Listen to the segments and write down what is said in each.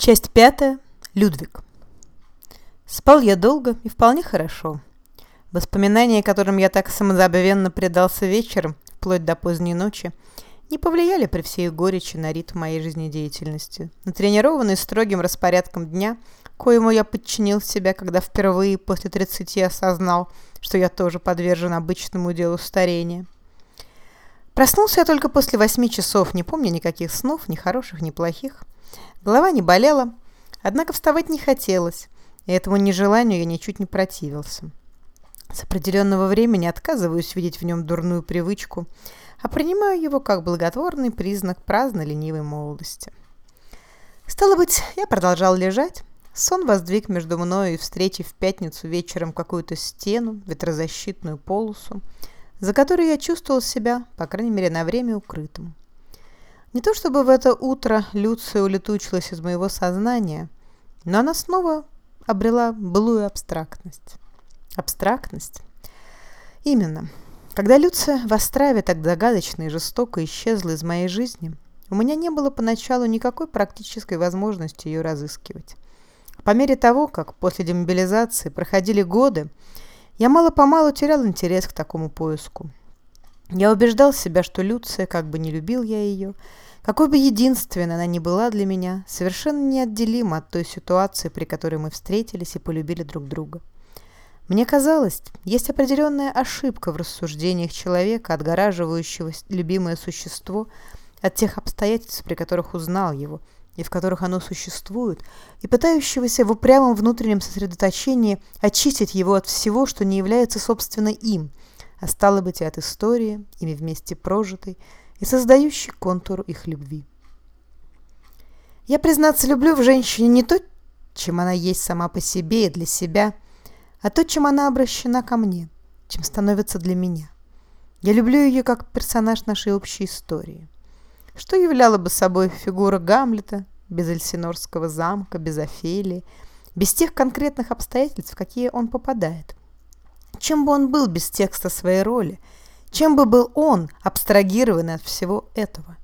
Часть пятая. Людвиг. Спал я долго и вполне хорошо. Воспоминания, которым я так самозабвенно предался вечером, вплоть до поздней ночи, не повлияли при всей горечи на ритм моей жизнедеятельности. Натренированный строгим распорядком дня, коему я подчинил себя, когда впервые после 30 осознал, что я тоже подвержен обычному делу старения. Проснулся я только после восьми часов, не помню никаких снов, ни хороших, ни плохих. Голова не болела, однако вставать не хотелось, и этому нежеланию я ничуть не противился. С определенного времени отказываюсь видеть в нем дурную привычку, а принимаю его как благотворный признак праздной ленивой молодости. Стало быть, я продолжал лежать. Сон воздвиг между мною и встречей в пятницу вечером какую-то стену, ветрозащитную полосу, за которой я чувствовал себя, по крайней мере, на время укрытым. Не то чтобы в это утро Люция улетучилась из моего сознания, но она снова обрела былую абстрактность. Абстрактность? Именно. Когда Люция в Острове так загадочно и жестоко исчезла из моей жизни, у меня не было поначалу никакой практической возможности ее разыскивать. По мере того, как после демобилизации проходили годы, я мало-помалу терял интерес к такому поиску. Я убеждал себя, что Люция, как бы не любил я ее, какой бы единственной она ни была для меня, совершенно неотделима от той ситуации, при которой мы встретились и полюбили друг друга. Мне казалось, есть определенная ошибка в рассуждениях человека, отгораживающего любимое существо от тех обстоятельств, при которых узнал его, и в которых оно существует, и пытающегося в упрямом внутреннем сосредоточении очистить его от всего, что не является собственно им, а стало быть и от истории, ими вместе прожитой, и создающий контур их любви. Я, признаться, люблю в женщине не то, чем она есть сама по себе и для себя, а то, чем она обращена ко мне, чем становится для меня. Я люблю ее как персонаж нашей общей истории. Что являла бы собой фигура Гамлета без Эльсинорского замка, без Офелии, без тех конкретных обстоятельств, в какие он попадает? Чем бы он был без текста своей роли – чем бы был он, абстрагированный от всего этого?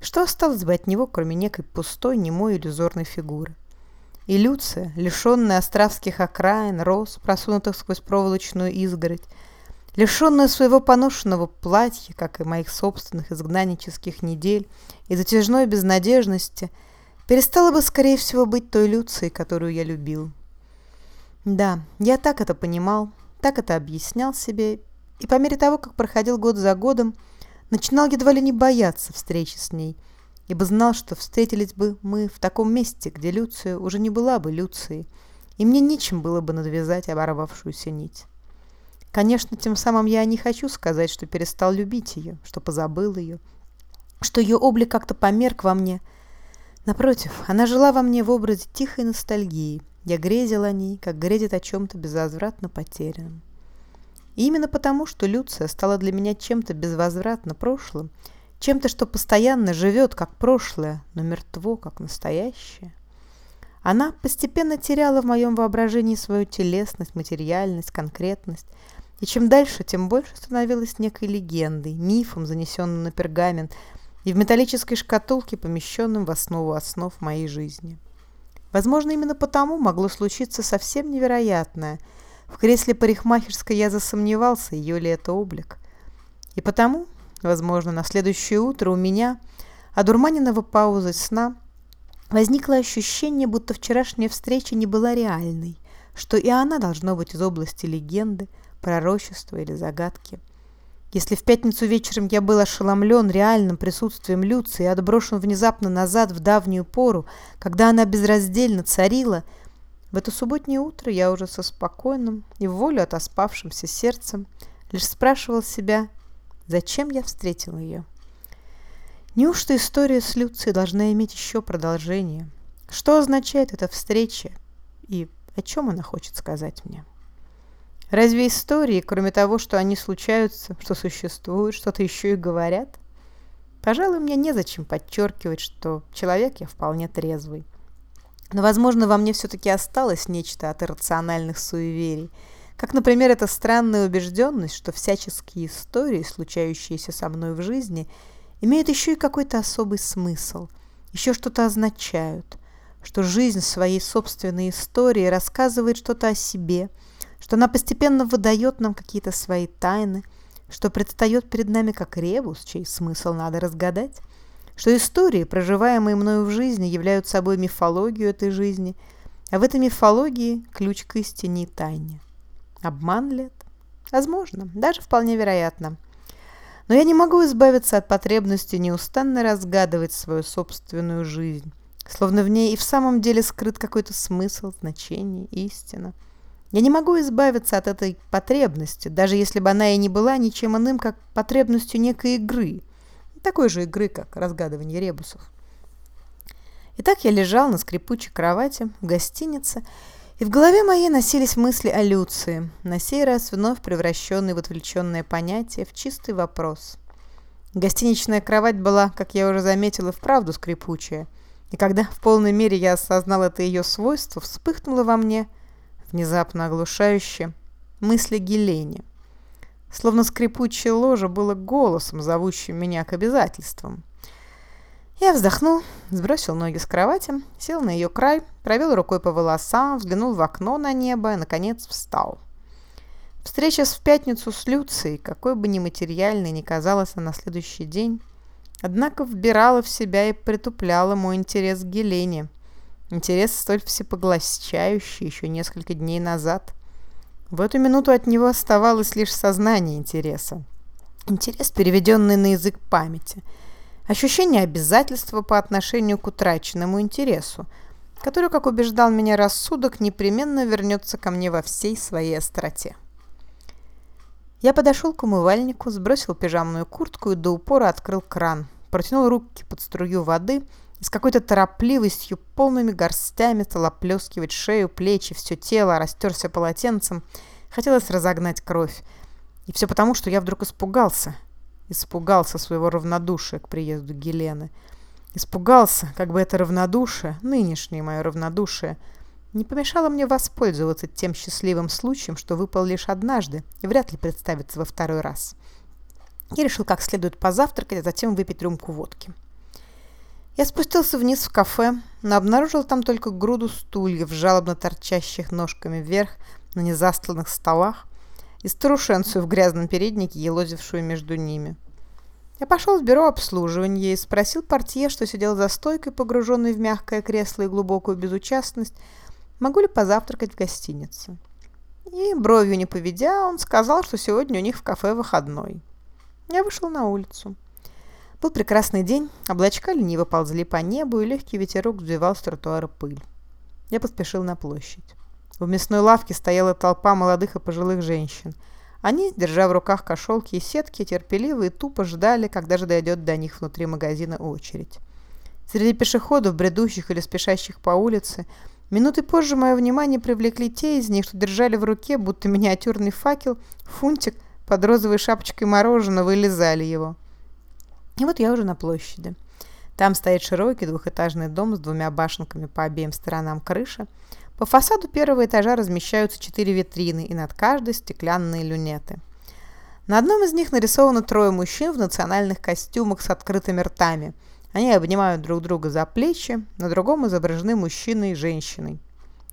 Что осталось бы от него, кроме некой пустой, немой иллюзорной фигуры? И Люция, лишенная островских окраин, роз, просунутых сквозь проволочную изгородь, лишенная своего поношенного платья, как и моих собственных изгнаннических недель и затяжной безнадежности, перестала бы, скорее всего, быть той Люцией, которую я любил. Да, я так это понимал, так это объяснял себе и по мере того, как проходил год за годом, начинал едва ли не бояться встречи с ней, ибо знал, что встретились бы мы в таком месте, где Люция уже не была бы Люцией, и мне нечем было бы надвязать оборвавшуюся нить. Конечно, тем самым я не хочу сказать, что перестал любить ее, что позабыл ее, что ее облик как-то померк во мне. Напротив, она жила во мне в образе тихой ностальгии. Я грезил о ней, как грезит о чем-то безвозвратно потерянном. И именно потому, что Люция стала для меня чем-то безвозвратно прошлым, чем-то, что постоянно живет как прошлое, но мертво как настоящее, она постепенно теряла в моем воображении свою телесность, материальность, конкретность, и чем дальше, тем больше становилась некой легендой, мифом, занесенным на пергамент, и в металлической шкатулке, помещенным в основу основ моей жизни. Возможно, именно потому могло случиться совсем невероятное – в кресле парикмахерской я засомневался, ее ли это облик. И потому, возможно, на следующее утро у меня, одурманенного паузой сна, возникло ощущение, будто вчерашняя встреча не была реальной, что и она должна быть из области легенды, пророчества или загадки. Если в пятницу вечером я был ошеломлен реальным присутствием Люции и отброшен внезапно назад в давнюю пору, когда она безраздельно царила – в это субботнее утро я уже со спокойным и в волю отоспавшимся сердцем лишь спрашивал себя, зачем я встретил ее. Неужто история с Люцией должна иметь еще продолжение? Что означает эта встреча и о чем она хочет сказать мне? Разве истории, кроме того, что они случаются, что существуют, что-то еще и говорят? Пожалуй, мне незачем подчеркивать, что человек я вполне трезвый. Но, возможно, во мне все-таки осталось нечто от иррациональных суеверий, как, например, эта странная убежденность, что всяческие истории, случающиеся со мной в жизни, имеют еще и какой-то особый смысл, еще что-то означают, что жизнь своей собственной истории рассказывает что-то о себе, что она постепенно выдает нам какие-то свои тайны, что предстает перед нами как ребус, чей смысл надо разгадать, что истории, проживаемые мною в жизни, являются собой мифологию этой жизни, а в этой мифологии ключ к истине и тайне. Обман ли это? Возможно, даже вполне вероятно. Но я не могу избавиться от потребности неустанно разгадывать свою собственную жизнь, словно в ней и в самом деле скрыт какой-то смысл, значение, истина. Я не могу избавиться от этой потребности, даже если бы она и не была ничем иным, как потребностью некой игры, такой же игры, как разгадывание ребусов. Итак, я лежал на скрипучей кровати в гостинице, и в голове моей носились мысли о Люции, на сей раз вновь превращенные в отвлеченное понятие, в чистый вопрос. Гостиничная кровать была, как я уже заметила, вправду скрипучая – и когда в полной мере я осознал это ее свойство, вспыхнуло во мне, внезапно оглушающе, мысли Гелени. Словно скрипучее ложе было голосом, зовущим меня к обязательствам. Я вздохнул, сбросил ноги с кровати, сел на ее край, провел рукой по волосам, взглянул в окно на небо и, наконец, встал. Встреча в пятницу с Люцией, какой бы ни материальной ни казалась она на следующий день, однако вбирала в себя и притупляла мой интерес к Гелене. Интерес столь всепоглощающий еще несколько дней назад. В эту минуту от него оставалось лишь сознание интереса. Интерес, переведенный на язык памяти. Ощущение обязательства по отношению к утраченному интересу, который, как убеждал меня рассудок, непременно вернется ко мне во всей своей остроте. Я подошел к умывальнику, сбросил пижамную куртку и до упора открыл кран протянул руки под струю воды и с какой-то торопливостью, полными горстями стал оплескивать шею, плечи, все тело, растерся полотенцем. Хотелось разогнать кровь. И все потому, что я вдруг испугался. Испугался своего равнодушия к приезду Гелены. Испугался, как бы это равнодушие, нынешнее мое равнодушие, не помешало мне воспользоваться тем счастливым случаем, что выпал лишь однажды и вряд ли представится во второй раз. Я решил как следует позавтракать, а затем выпить рюмку водки. Я спустился вниз в кафе, но обнаружил там только груду стульев, жалобно торчащих ножками вверх на незастланных столах, и старушенцию в грязном переднике, елозившую между ними. Я пошел в бюро обслуживания и спросил портье, что сидел за стойкой, погруженный в мягкое кресло и глубокую безучастность, могу ли позавтракать в гостинице. И, бровью не поведя, он сказал, что сегодня у них в кафе выходной. Я вышел на улицу. Был прекрасный день, облачка лениво ползли по небу, и легкий ветерок взвивал с тротуара пыль. Я поспешил на площадь. В мясной лавке стояла толпа молодых и пожилых женщин. Они, держа в руках кошелки и сетки, терпеливо и тупо ждали, когда же дойдет до них внутри магазина очередь. Среди пешеходов, бредущих или спешащих по улице, минуты позже мое внимание привлекли те из них, что держали в руке, будто миниатюрный факел, фунтик под розовой шапочкой мороженого вылезали его. И вот я уже на площади. Там стоит широкий двухэтажный дом с двумя башенками по обеим сторонам крыши. По фасаду первого этажа размещаются четыре витрины, и над каждой стеклянные люнеты. На одном из них нарисовано трое мужчин в национальных костюмах с открытыми ртами. Они обнимают друг друга за плечи, на другом изображены мужчина и женщиной.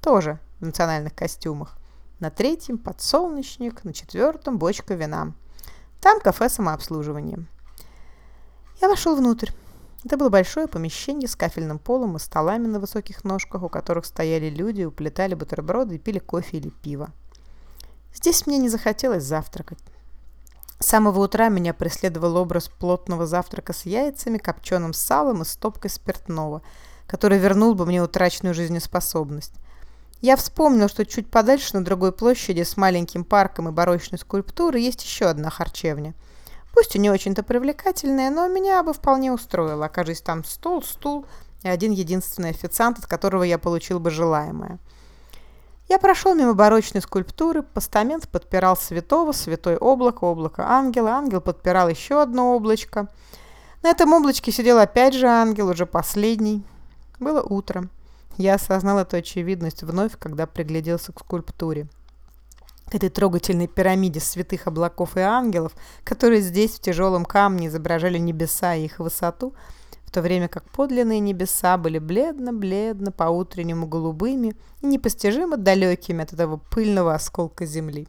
Тоже в национальных костюмах на третьем подсолнечник, на четвертом бочка вина. Там кафе самообслуживания. Я вошел внутрь. Это было большое помещение с кафельным полом и столами на высоких ножках, у которых стояли люди, уплетали бутерброды и пили кофе или пиво. Здесь мне не захотелось завтракать. С самого утра меня преследовал образ плотного завтрака с яйцами, копченым салом и стопкой спиртного, который вернул бы мне утраченную жизнеспособность. Я вспомнил, что чуть подальше на другой площади с маленьким парком и барочной скульптурой есть еще одна харчевня. Пусть и не очень-то привлекательная, но меня бы вполне устроило, окажись там стол, стул и один единственный официант, от которого я получил бы желаемое. Я прошел мимо барочной скульптуры, постамент подпирал святого, святой облако, облако ангела, ангел подпирал еще одно облачко. На этом облачке сидел опять же ангел, уже последний. Было утро. Я осознал эту очевидность вновь, когда пригляделся к скульптуре. К этой трогательной пирамиде святых облаков и ангелов, которые здесь в тяжелом камне изображали небеса и их высоту, в то время как подлинные небеса были бледно-бледно по-утреннему голубыми и непостижимо далекими от этого пыльного осколка земли.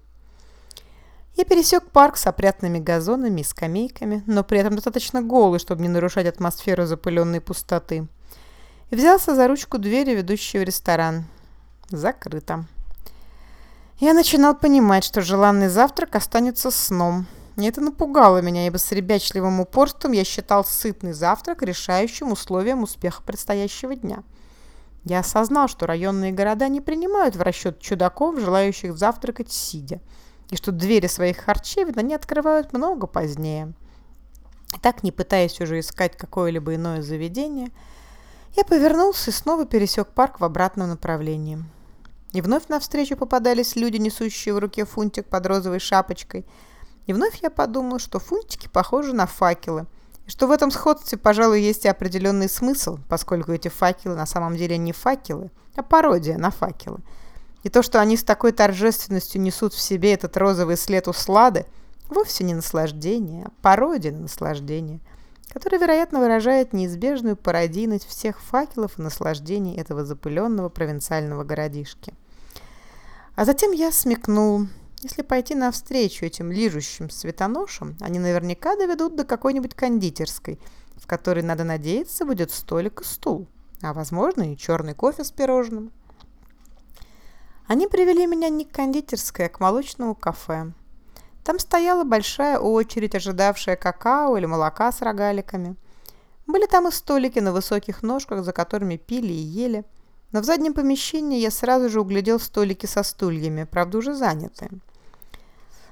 Я пересек парк с опрятными газонами и скамейками, но при этом достаточно голый, чтобы не нарушать атмосферу запыленной пустоты. Взялся за ручку двери, ведущей в ресторан. Закрыто. Я начинал понимать, что желанный завтрак останется сном. Это напугало меня, ибо с ребячливым упорством я считал сытный завтрак решающим условием успеха предстоящего дня. Я осознал, что районные города не принимают в расчет чудаков, желающих завтракать сидя – и что двери своих харчевин они открывают много позднее. Так, не пытаясь уже искать какое-либо иное заведение, я повернулся и снова пересек парк в обратном направлении. И вновь навстречу попадались люди, несущие в руке фунтик под розовой шапочкой. И вновь я подумал, что фунтики похожи на факелы, и что в этом сходстве, пожалуй, есть и определенный смысл, поскольку эти факелы на самом деле не факелы, а пародия на факелы – и то, что они с такой торжественностью несут в себе этот розовый след услады, вовсе не наслаждение, а пародия на наслаждение, которое, вероятно, выражает неизбежную пародийность всех факелов и наслаждений этого запыленного провинциального городишки. А затем я смекнул, если пойти навстречу этим лижущим светоношам, они наверняка доведут до какой-нибудь кондитерской, в которой, надо надеяться, будет столик и стул, а, возможно, и черный кофе с пирожным. Они привели меня не к кондитерской, а к молочному кафе. Там стояла большая очередь, ожидавшая какао или молока с рогаликами. Были там и столики на высоких ножках, за которыми пили и ели. Но в заднем помещении я сразу же углядел столики со стульями, правда уже занятые.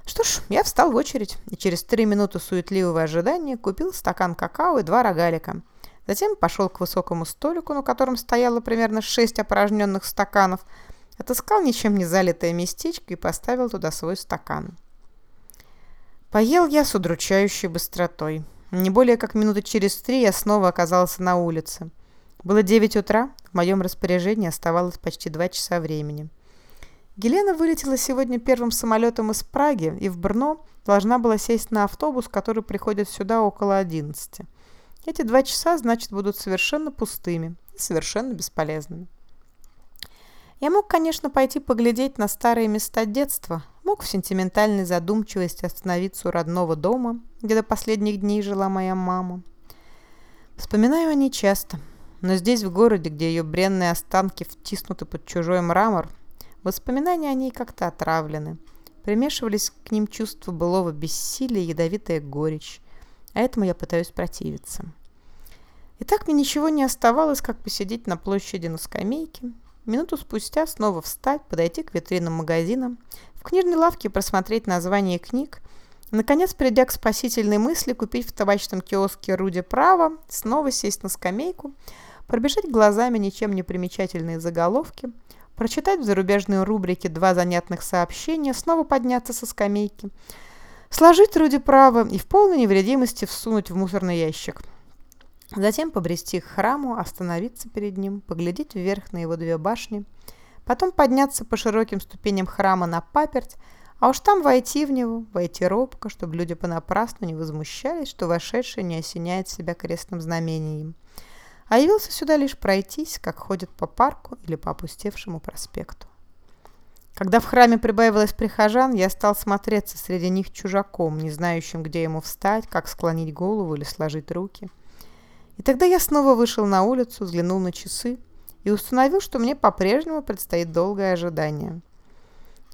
Что ж, я встал в очередь и через три минуты суетливого ожидания купил стакан какао и два рогалика. Затем пошел к высокому столику, на котором стояло примерно шесть опорожненных стаканов – Отыскал ничем не залитое местечко и поставил туда свой стакан. Поел я с удручающей быстротой. Не более как минуты через три я снова оказался на улице. Было 9 утра, в моем распоряжении оставалось почти два часа времени. Гелена вылетела сегодня первым самолетом из Праги и в Брно должна была сесть на автобус, который приходит сюда около 11. Эти два часа, значит, будут совершенно пустыми и совершенно бесполезными. Я мог, конечно, пойти поглядеть на старые места детства, мог в сентиментальной задумчивости остановиться у родного дома, где до последних дней жила моя мама. Вспоминаю о ней часто, но здесь, в городе, где ее бренные останки втиснуты под чужой мрамор, воспоминания о ней как-то отравлены. Примешивались к ним чувства былого бессилия ядовитая горечь, а этому я пытаюсь противиться. И так мне ничего не оставалось, как посидеть на площади на скамейке Минуту спустя снова встать, подойти к витринам магазина, в книжной лавке просмотреть названия книг, наконец, придя к спасительной мысли, купить в табачном киоске Руди право, снова сесть на скамейку, пробежать глазами ничем не примечательные заголовки, прочитать в зарубежной рубрике два занятных сообщения, снова подняться со скамейки, сложить Руди право и в полной невредимости всунуть в мусорный ящик – Затем побрести к храму, остановиться перед ним, поглядеть вверх на его две башни, потом подняться по широким ступеням храма на паперть, а уж там войти в него, войти робко, чтобы люди понапрасну не возмущались, что вошедший не осеняет себя крестным знамением. А явился сюда лишь пройтись, как ходят по парку или по опустевшему проспекту. Когда в храме прибавилось прихожан, я стал смотреться среди них чужаком, не знающим, где ему встать, как склонить голову или сложить руки – и тогда я снова вышел на улицу, взглянул на часы и установил, что мне по-прежнему предстоит долгое ожидание.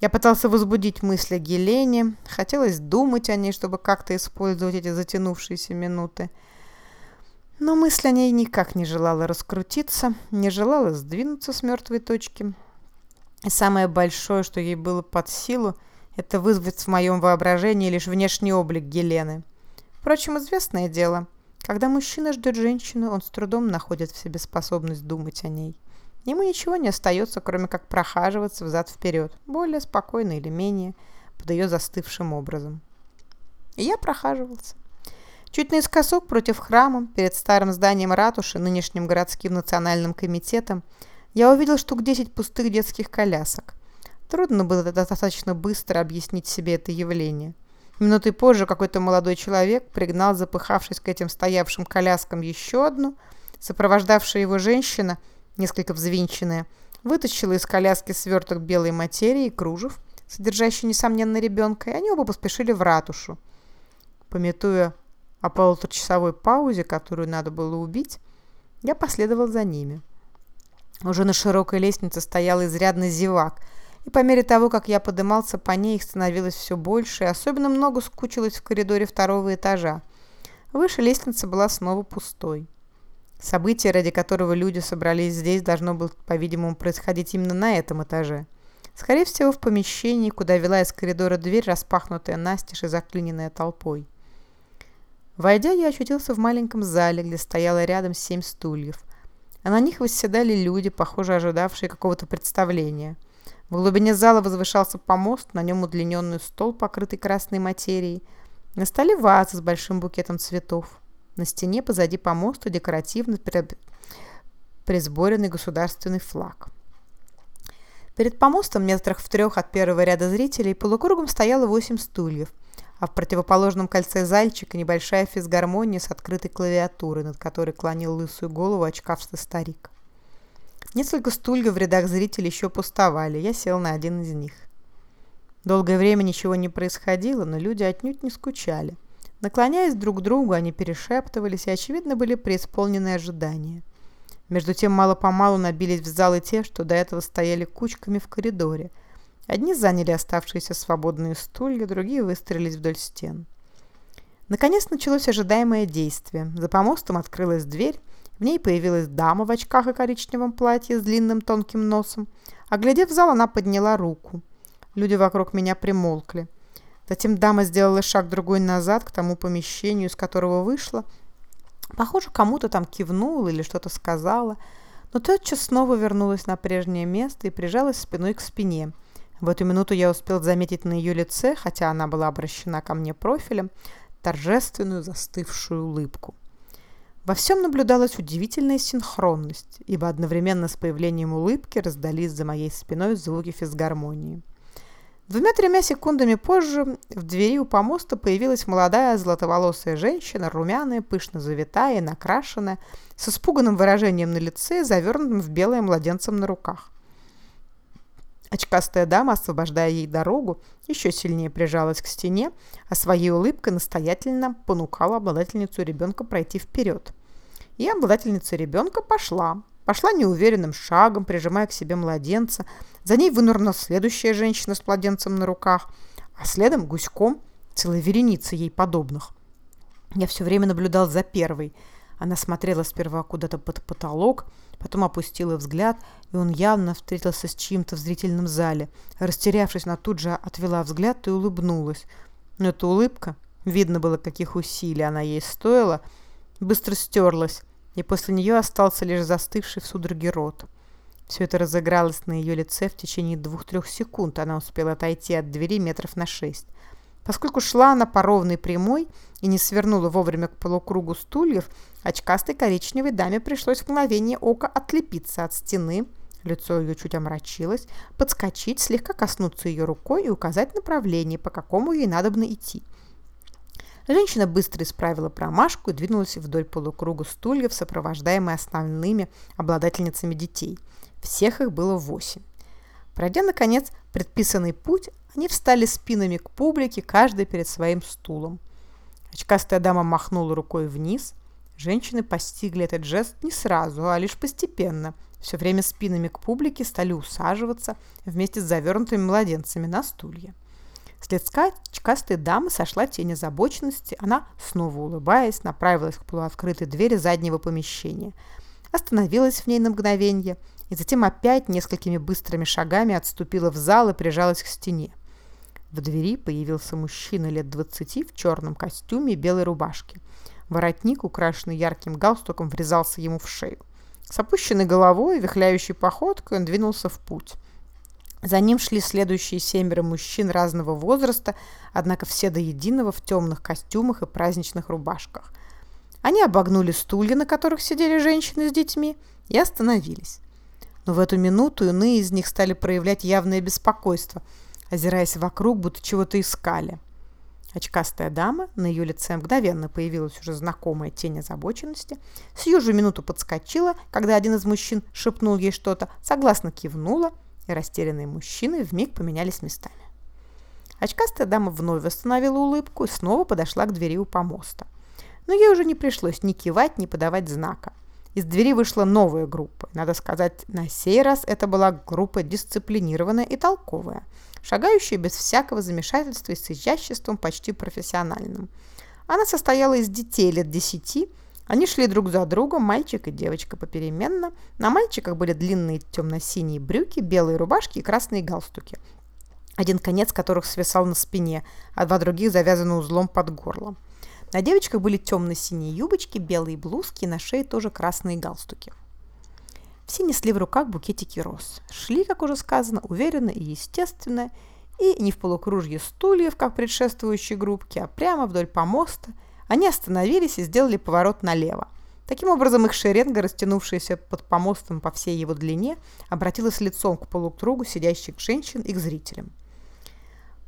Я пытался возбудить мысли Гелене, хотелось думать о ней, чтобы как-то использовать эти затянувшиеся минуты. Но мысль о ней никак не желала раскрутиться, не желала сдвинуться с мертвой точки. И самое большое, что ей было под силу, это вызвать в моем воображении лишь внешний облик Гелены. Впрочем, известное дело – когда мужчина ждет женщину, он с трудом находит в себе способность думать о ней. Ему ничего не остается, кроме как прохаживаться взад-вперед, более спокойно или менее, под ее застывшим образом. И я прохаживался. Чуть наискосок против храма, перед старым зданием ратуши, нынешним городским национальным комитетом, я увидел штук 10 пустых детских колясок. Трудно было достаточно быстро объяснить себе это явление – Минуты позже какой-то молодой человек пригнал, запыхавшись к этим стоявшим коляскам, еще одну. Сопровождавшая его женщина, несколько взвинченная, вытащила из коляски сверток белой материи и кружев, содержащий, несомненно, ребенка, и они оба поспешили в ратушу. Пометуя о полуторачасовой паузе, которую надо было убить, я последовал за ними. Уже на широкой лестнице стоял изрядный зевак, и по мере того, как я подымался по ней, их становилось все больше, и особенно много скучилось в коридоре второго этажа. Выше лестница была снова пустой. Событие, ради которого люди собрались здесь, должно было, по-видимому, происходить именно на этом этаже. Скорее всего, в помещении, куда вела из коридора дверь, распахнутая настежь и заклиненная толпой. Войдя, я очутился в маленьком зале, где стояло рядом семь стульев. А на них восседали люди, похоже, ожидавшие какого-то представления. В глубине зала возвышался помост, на нем удлиненный стол, покрытый красной материей. На столе ваза с большим букетом цветов. На стене позади помоста декоративно присборенный государственный флаг. Перед помостом, метрах в трех от первого ряда зрителей, полукругом стояло восемь стульев, а в противоположном кольце зальчика небольшая физгармония с открытой клавиатурой, над которой клонил лысую голову очкавший старик. Несколько стульев в рядах зрителей еще пустовали, я сел на один из них. Долгое время ничего не происходило, но люди отнюдь не скучали. Наклоняясь друг к другу, они перешептывались и, очевидно, были преисполнены ожидания. Между тем мало-помалу набились в залы те, что до этого стояли кучками в коридоре. Одни заняли оставшиеся свободные стулья, другие выстроились вдоль стен. Наконец началось ожидаемое действие. За помостом открылась дверь, в ней появилась дама в очках и коричневом платье с длинным тонким носом. Оглядев зал, она подняла руку. Люди вокруг меня примолкли. Затем дама сделала шаг другой назад к тому помещению, из которого вышла, Похоже, кому-то там кивнула или что-то сказала, но тотчас снова вернулась на прежнее место и прижалась спиной к спине. В эту минуту я успел заметить на ее лице, хотя она была обращена ко мне профилем, торжественную застывшую улыбку. Во всем наблюдалась удивительная синхронность, ибо одновременно с появлением улыбки раздались за моей спиной звуки физгармонии. Двумя-тремя секундами позже в двери у помоста появилась молодая золотоволосая женщина, румяная, пышно завитая, накрашенная, с испуганным выражением на лице, завернутым в белое младенцем на руках. Очкастая дама, освобождая ей дорогу, еще сильнее прижалась к стене, а своей улыбкой настоятельно понукала обладательницу ребенка пройти вперед. И обладательница ребенка пошла, Пошла неуверенным шагом, прижимая к себе младенца. За ней вынырнула следующая женщина с младенцем на руках, а следом гуськом целая вереница ей подобных. Я все время наблюдал за первой. Она смотрела сперва куда-то под потолок, потом опустила взгляд, и он явно встретился с чьим-то в зрительном зале. Растерявшись, она тут же отвела взгляд и улыбнулась. Но эта улыбка, видно было, каких усилий она ей стоила, быстро стерлась, и после нее остался лишь застывший в судороге рот. Все это разыгралось на ее лице в течение двух-трех секунд. Она успела отойти от двери метров на шесть. Поскольку шла она по ровной прямой и не свернула вовремя к полукругу стульев, очкастой коричневой даме пришлось в мгновение ока отлепиться от стены, лицо ее чуть омрачилось, подскочить, слегка коснуться ее рукой и указать направление, по какому ей надо бы идти – Женщина быстро исправила промашку и двинулась вдоль полукруга стульев, сопровождаемой основными обладательницами детей. Всех их было восемь. Пройдя, наконец, предписанный путь, они встали спинами к публике, каждый перед своим стулом. Очкастая дама махнула рукой вниз. Женщины постигли этот жест не сразу, а лишь постепенно. Все время спинами к публике стали усаживаться вместе с завернутыми младенцами на стулья. Следская чкастой дамы сошла тень озабоченности. Она, снова улыбаясь, направилась к полуоткрытой двери заднего помещения. Остановилась в ней на мгновение и затем опять несколькими быстрыми шагами отступила в зал и прижалась к стене. В двери появился мужчина лет двадцати в черном костюме и белой рубашке. Воротник, украшенный ярким галстуком, врезался ему в шею. С опущенной головой и вихляющей походкой он двинулся в путь. За ним шли следующие семеро мужчин разного возраста, однако все до единого в темных костюмах и праздничных рубашках. Они обогнули стулья, на которых сидели женщины с детьми, и остановились. Но в эту минуту иные из них стали проявлять явное беспокойство, озираясь вокруг, будто чего-то искали. Очкастая дама, на ее лице мгновенно появилась уже знакомая тень озабоченности, сию же минуту подскочила, когда один из мужчин шепнул ей что-то, согласно кивнула, и растерянные мужчины вмиг поменялись местами. Очкастая дама вновь восстановила улыбку и снова подошла к двери у помоста. Но ей уже не пришлось ни кивать, ни подавать знака. Из двери вышла новая группа. Надо сказать, на сей раз это была группа дисциплинированная и толковая – шагающая без всякого замешательства и с изяществом почти профессиональным. Она состояла из детей лет десяти, они шли друг за другом, мальчик и девочка попеременно. На мальчиках были длинные темно-синие брюки, белые рубашки и красные галстуки, один конец которых свисал на спине, а два других завязаны узлом под горлом. На девочках были темно-синие юбочки, белые блузки на шее тоже красные галстуки. Все несли в руках букетики роз. Шли, как уже сказано, уверенно и естественно, и не в полукружье стульев, как предшествующей группке, а прямо вдоль помоста. Они остановились и сделали поворот налево. Таким образом, их шеренга, растянувшаяся под помостом по всей его длине, обратилась лицом к полукругу сидящих женщин и к зрителям.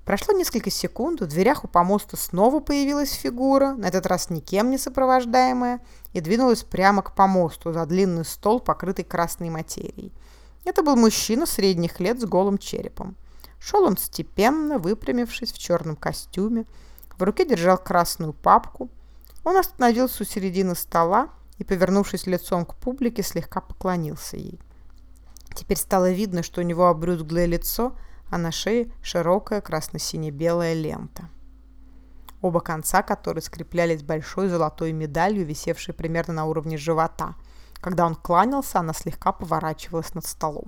Прошло несколько секунд, в дверях у помоста снова появилась фигура, на этот раз никем не сопровождаемая, и двинулась прямо к помосту за длинный стол, покрытый красной материей. Это был мужчина средних лет с голым черепом. Шел он степенно, выпрямившись в черном костюме, в руке держал красную папку. Он остановился у середины стола и, повернувшись лицом к публике, слегка поклонился ей. Теперь стало видно, что у него обрюзглое лицо – а на шее широкая красно-сине-белая лента, оба конца которой скреплялись большой золотой медалью, висевшей примерно на уровне живота. Когда он кланялся, она слегка поворачивалась над столом.